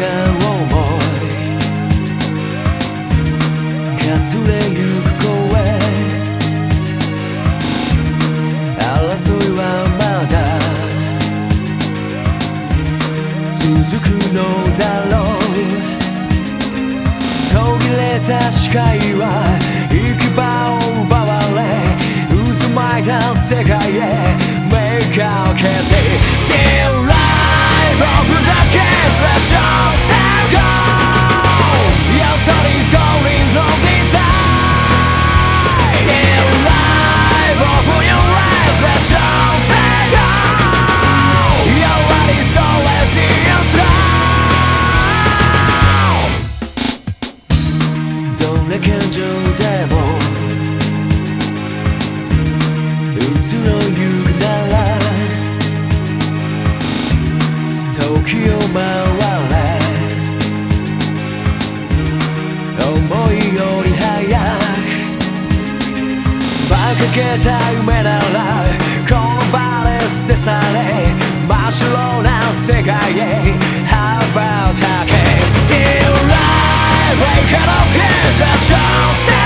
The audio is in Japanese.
れ違う想いかすれゆく声。争いはまだ。続くのだろう途切れた視界は行き場をを回れ思いより早く馬鹿げた夢ならこの場で捨て去れ真っ白な世界へ。羽ばたけ Still alive Wake up, kiss that show